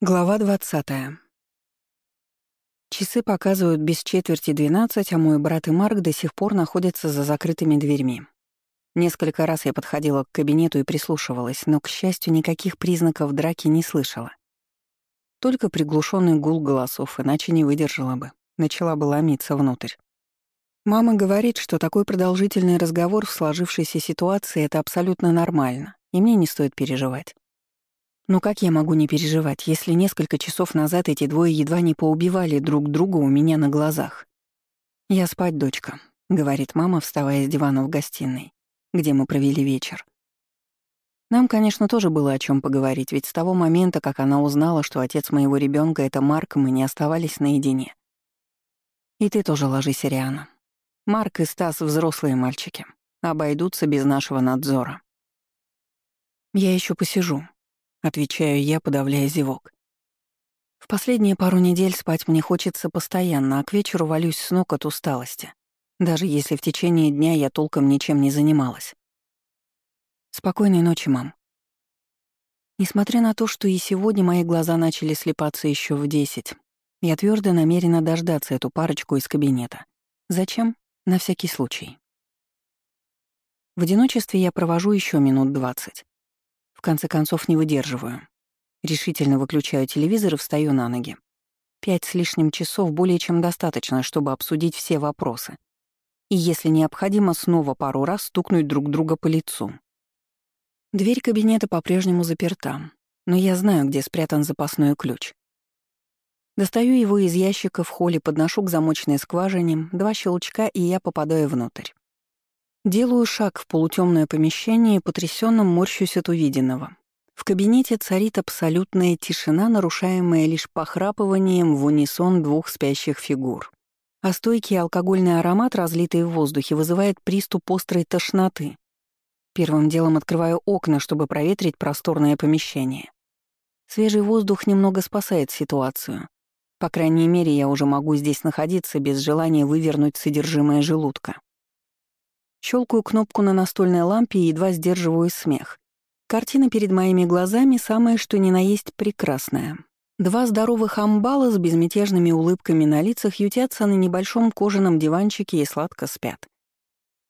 Глава 20. Часы показывают без четверти 12, а мой брат и Марк до сих пор находятся за закрытыми дверьми. Несколько раз я подходила к кабинету и прислушивалась, но, к счастью, никаких признаков драки не слышала. Только приглушенный гул голосов, иначе не выдержала бы. Начала бы ломиться внутрь. Мама говорит, что такой продолжительный разговор в сложившейся ситуации — это абсолютно нормально, и мне не стоит переживать. Но как я могу не переживать, если несколько часов назад эти двое едва не поубивали друг друга у меня на глазах? «Я спать, дочка», — говорит мама, вставая с дивана в гостиной, где мы провели вечер. Нам, конечно, тоже было о чем поговорить, ведь с того момента, как она узнала, что отец моего ребенка это Марк, мы не оставались наедине. И ты тоже ложись, Риана. Марк и Стас — взрослые мальчики. Обойдутся без нашего надзора. Я еще посижу, — отвечаю я, подавляя зевок. В последние пару недель спать мне хочется постоянно, а к вечеру валюсь с ног от усталости, даже если в течение дня я толком ничем не занималась. Спокойной ночи, мам. Несмотря на то, что и сегодня мои глаза начали слепаться еще в десять, я твердо намерена дождаться эту парочку из кабинета. Зачем? На всякий случай. В одиночестве я провожу еще минут двадцать. В конце концов, не выдерживаю. Решительно выключаю телевизор и встаю на ноги. Пять с лишним часов более чем достаточно, чтобы обсудить все вопросы. И если необходимо, снова пару раз стукнуть друг друга по лицу. Дверь кабинета по-прежнему заперта, но я знаю, где спрятан запасной ключ. Достаю его из ящика в холле, подношу к замочной скважине, два щелчка, и я попадаю внутрь. Делаю шаг в полутемное помещение и морщусь от увиденного. В кабинете царит абсолютная тишина, нарушаемая лишь похрапыванием в унисон двух спящих фигур. А стойкий алкогольный аромат, разлитый в воздухе, вызывает приступ острой тошноты. Первым делом открываю окна, чтобы проветрить просторное помещение. Свежий воздух немного спасает ситуацию. По крайней мере, я уже могу здесь находиться без желания вывернуть содержимое желудка. Щелкаю кнопку на настольной лампе и едва сдерживаю смех. Картина перед моими глазами самое что ни на есть прекрасная. Два здоровых амбала с безмятежными улыбками на лицах ютятся на небольшом кожаном диванчике и сладко спят.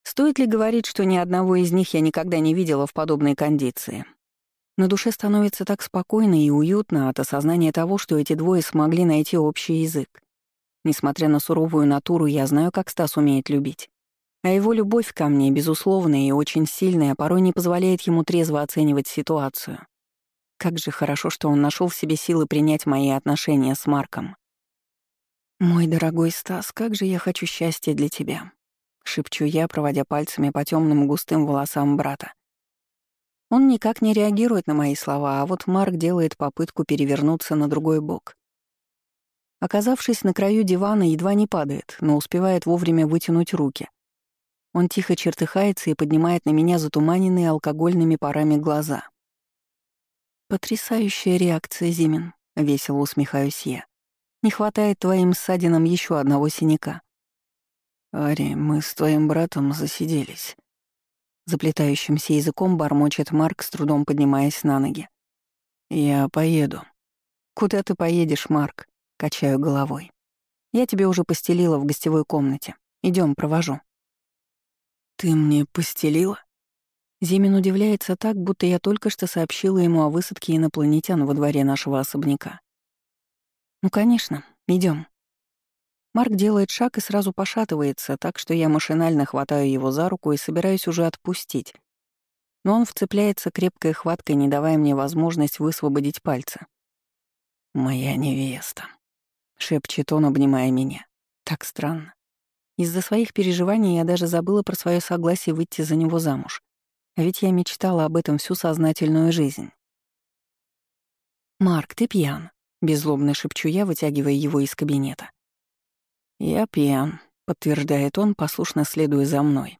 Стоит ли говорить, что ни одного из них я никогда не видела в подобной кондиции? На душе становится так спокойно и уютно от осознания того, что эти двое смогли найти общий язык. Несмотря на суровую натуру, я знаю, как Стас умеет любить. А его любовь ко мне, безусловная и очень сильная, порой не позволяет ему трезво оценивать ситуацию. Как же хорошо, что он нашел в себе силы принять мои отношения с Марком. «Мой дорогой Стас, как же я хочу счастья для тебя», — шепчу я, проводя пальцами по темным густым волосам брата. Он никак не реагирует на мои слова, а вот Марк делает попытку перевернуться на другой бок. Оказавшись на краю дивана, едва не падает, но успевает вовремя вытянуть руки — он тихо чертыхается и поднимает на меня затуманенные алкогольными парами глаза. «Потрясающая реакция, Зимин», — весело усмехаюсь я. «Не хватает твоим ссадинам еще одного синяка». «Ари, мы с твоим братом засиделись». Заплетающимся языком бормочет Марк, с трудом поднимаясь на ноги. «Я поеду». «Куда ты поедешь, Марк?» — качаю головой. «Я тебе уже постелила в гостевой комнате. Идем, провожу». «Ты мне постелила?» Зимин удивляется так, будто я только что сообщила ему о высадке инопланетян во дворе нашего особняка. «Ну, конечно, идем. Марк делает шаг и сразу пошатывается, так что я машинально хватаю его за руку и собираюсь уже отпустить. Но он вцепляется крепкой хваткой, не давая мне возможность высвободить пальцы. «Моя невеста», — шепчет он, обнимая меня. Так странно. Из-за своих переживаний я даже забыла про свое согласие выйти за него замуж. А ведь я мечтала об этом всю сознательную жизнь. «Марк, ты пьян», — беззлобно шепчу я, вытягивая его из кабинета. «Я пьян», — подтверждает он, послушно следуя за мной.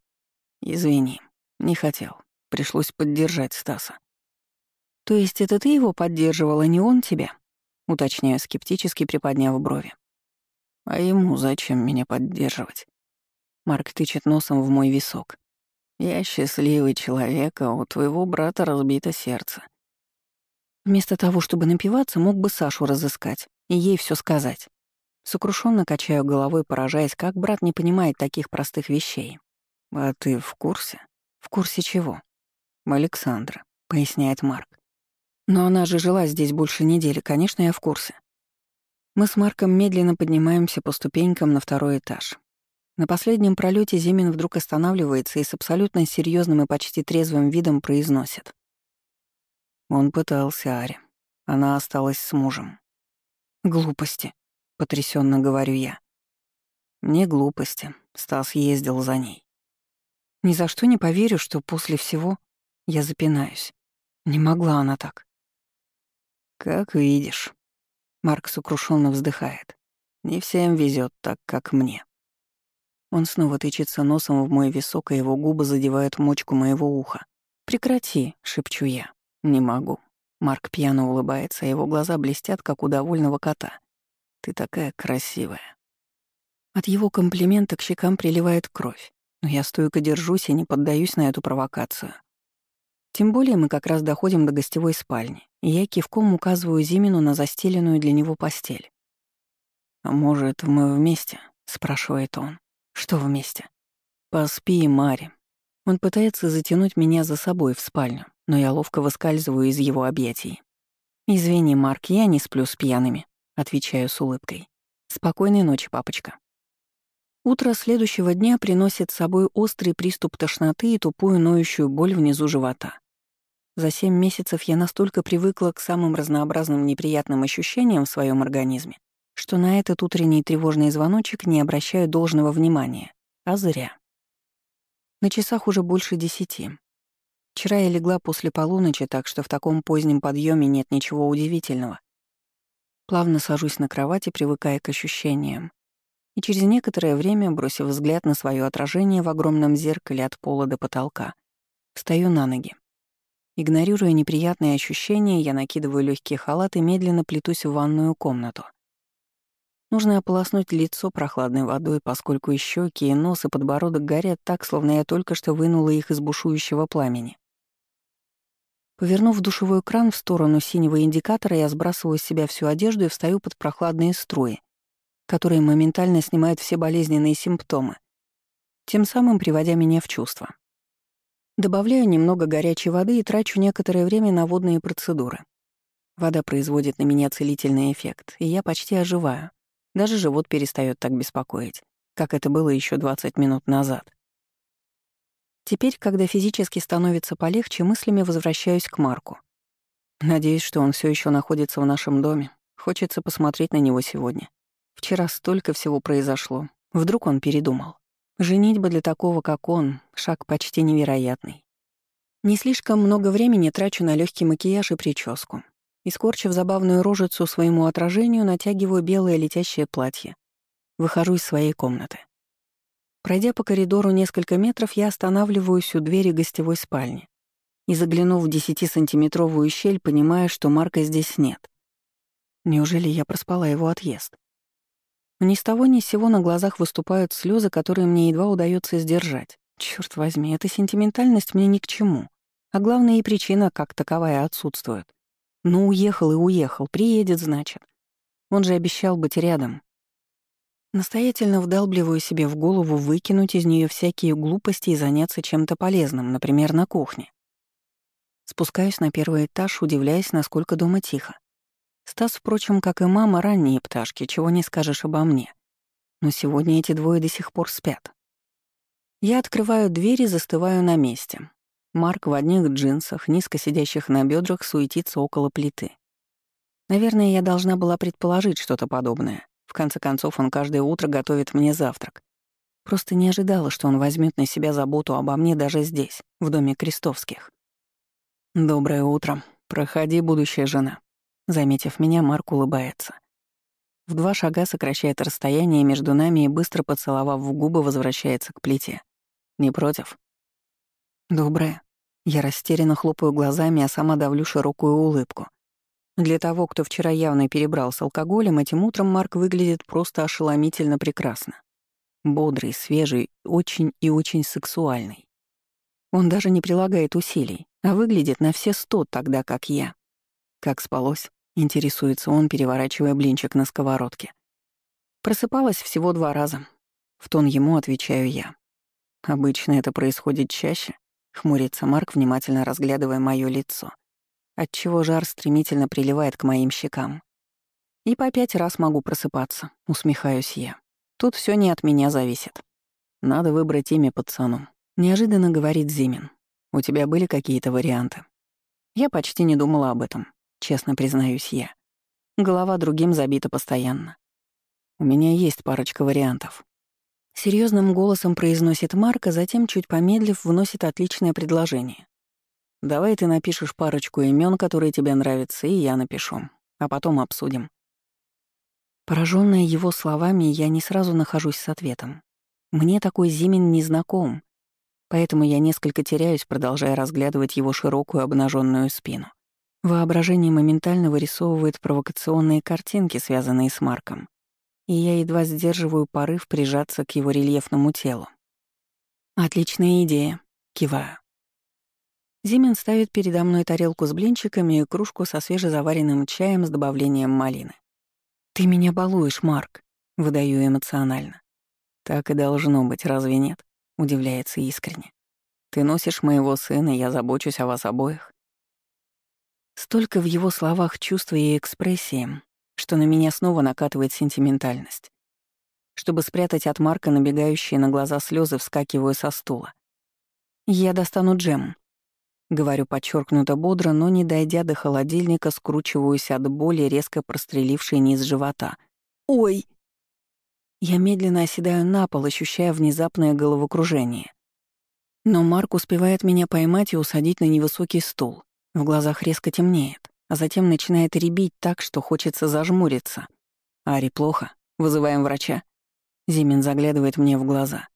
«Извини, не хотел. Пришлось поддержать Стаса». «То есть это ты его поддерживал, а не он тебя?» — уточняю скептически, приподняв брови. А ему зачем меня поддерживать? Марк тычет носом в мой висок. Я счастливый человек, а у твоего брата разбито сердце. Вместо того, чтобы напиваться, мог бы Сашу разыскать и ей все сказать. Сокрушенно качаю головой, поражаясь, как брат не понимает таких простых вещей. «А ты в курсе?» «В курсе чего?» «Александра», — поясняет Марк. «Но она же жила здесь больше недели, конечно, я в курсе». Мы с Марком медленно поднимаемся по ступенькам на второй этаж. На последнем пролете Зимин вдруг останавливается и с абсолютно серьезным и почти трезвым видом произносит. Он пытался Ари. Она осталась с мужем. «Глупости», — потрясенно говорю я. «Не глупости. Стас ездил за ней». Ни за что не поверю, что после всего я запинаюсь. Не могла она так. «Как видишь», — Марк сокрушенно вздыхает. «Не всем везет так, как мне». Он снова тычется носом в мой висок, и его губы задевают мочку моего уха. «Прекрати», — шепчу я. «Не могу». Марк пьяно улыбается, а его глаза блестят, как у довольного кота. «Ты такая красивая». От его комплимента к щекам приливает кровь, но я стойко держусь и не поддаюсь на эту провокацию. Тем более мы как раз доходим до гостевой спальни, я кивком указываю Зимину на застеленную для него постель. «А может, мы вместе?» — спрашивает он. «Что вместе?» «Поспи, Мари». Он пытается затянуть меня за собой в спальню, но я ловко выскальзываю из его объятий. «Извини, Марк, я не сплю с пьяными», — отвечаю с улыбкой. «Спокойной ночи, папочка». Утро следующего дня приносит с собой острый приступ тошноты и тупую ноющую боль внизу живота. За семь месяцев я настолько привыкла к самым разнообразным неприятным ощущениям в своем организме, что на этот утренний тревожный звоночек не обращаю должного внимания, а зря. На часах уже больше десяти. Вчера я легла после полуночи, так что в таком позднем подъеме нет ничего удивительного. Плавно сажусь на кровати, привыкая к ощущениям. И через некоторое время, бросив взгляд на свое отражение в огромном зеркале от пола до потолка, встаю на ноги. Игнорируя неприятные ощущения, я накидываю легкий халат и медленно плетусь в ванную комнату. Нужно ополоснуть лицо прохладной водой, поскольку и щеки, и нос, и подбородок горят так, словно я только что вынула их из бушующего пламени. Повернув душевой кран в сторону синего индикатора, я сбрасываю с себя всю одежду и встаю под прохладные струи, которые моментально снимают все болезненные симптомы, тем самым приводя меня в чувство. Добавляю немного горячей воды и трачу некоторое время на водные процедуры. Вода производит на меня целительный эффект, и я почти оживаю. Даже живот перестает так беспокоить, как это было еще 20 минут назад. Теперь, когда физически становится полегче, мыслями возвращаюсь к Марку. Надеюсь, что он все еще находится в нашем доме. Хочется посмотреть на него сегодня. Вчера столько всего произошло. Вдруг он передумал. Женитьба для такого, как он, шаг почти невероятный. Не слишком много времени трачу на легкий макияж и прическу. Искорчив забавную рожицу своему отражению, натягиваю белое летящее платье. Выхожу из своей комнаты. Пройдя по коридору несколько метров, я останавливаюсь у двери гостевой спальни и, заглянув в десятисантиметровую щель, понимаю, что Марка здесь нет. Неужели я проспала его отъезд? Ни с того ни с сего на глазах выступают слезы, которые мне едва удается сдержать. Черт возьми, эта сентиментальность мне ни к чему. А главное, и причина как таковая отсутствует. Ну, уехал и уехал, приедет, значит. Он же обещал быть рядом, Настоятельно вдалбливаю себе в голову выкинуть из нее всякие глупости и заняться чем-то полезным, например, на кухне. Спускаюсь на первый этаж, удивляясь, насколько дома тихо. Стас, впрочем, как и мама, ранние пташки, чего не скажешь обо мне. Но сегодня эти двое до сих пор спят. Я открываю дверь и застываю на месте. Марк в одних джинсах, низко сидящих на бедрах, суетится около плиты. Наверное, я должна была предположить что-то подобное. В конце концов, он каждое утро готовит мне завтрак. Просто не ожидала, что он возьмет на себя заботу обо мне даже здесь, в доме Крестовских. «Доброе утро. Проходи, будущая жена». Заметив меня, Марк улыбается. В два шага сокращает расстояние между нами и, быстро поцеловав в губы, возвращается к плите. «Не против?» «Доброе». Я растерянно хлопаю глазами, а сама давлю широкую улыбку. Для того, кто вчера явно перебрал с алкоголем, этим утром Марк выглядит просто ошеломительно прекрасно. Бодрый, свежий, очень и очень сексуальный. Он даже не прилагает усилий, а выглядит на все сто тогда, как я. Как спалось? Интересуется он, переворачивая блинчик на сковородке. Просыпалась всего два раза. В тон ему отвечаю я. Обычно это происходит чаще. Хмурится Марк, внимательно разглядывая моё лицо. Отчего жар стремительно приливает к моим щекам. И по пять раз могу просыпаться, усмехаюсь я. Тут все не от меня зависит. Надо выбрать имя пацану. Неожиданно говорит Зимин. У тебя были какие-то варианты? Я почти не думала об этом, честно признаюсь я. Голова другим забита постоянно. У меня есть парочка вариантов. Серьезным голосом произносит Марк, а затем, чуть помедлив, вносит отличное предложение. «Давай ты напишешь парочку имен, которые тебе нравятся, и я напишу. А потом обсудим». Пораженная его словами, я не сразу нахожусь с ответом. Мне такой Зимин не знаком, поэтому я несколько теряюсь, продолжая разглядывать его широкую обнаженную спину. Воображение моментально вырисовывает провокационные картинки, связанные с Марком, и я едва сдерживаю порыв прижаться к его рельефному телу. «Отличная идея», — киваю. Зимин ставит передо мной тарелку с блинчиками и кружку со свежезаваренным чаем с добавлением малины. «Ты меня балуешь, Марк», — выдаю эмоционально. «Так и должно быть, разве нет?» — удивляется искренне. «Ты носишь моего сына, я забочусь о вас обоих». Столько в его словах чувства и экспрессии, что на меня снова накатывает сентиментальность. Чтобы спрятать от Марка набегающие на глаза слезы, вскакиваю со стула. «Я достану джем», — говорю подчеркнуто бодро, но, не дойдя до холодильника, скручиваюсь от боли, резко прострелившей низ живота. «Ой!» Я медленно оседаю на пол, ощущая внезапное головокружение. Но Марк успевает меня поймать и усадить на невысокий стул. В глазах резко темнеет а затем начинает ребить так, что хочется зажмуриться. «Ари, плохо. Вызываем врача». Зимин заглядывает мне в глаза.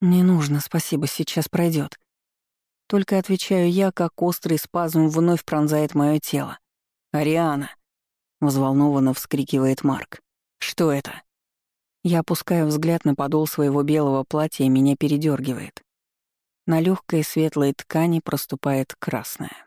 «Не нужно, спасибо, сейчас пройдет. Только отвечаю я, как острый спазм вновь пронзает мое тело. «Ариана!» — взволнованно вскрикивает Марк. «Что это?» Я опускаю взгляд на подол своего белого платья, и меня передергивает. На легкой светлой ткани проступает красное.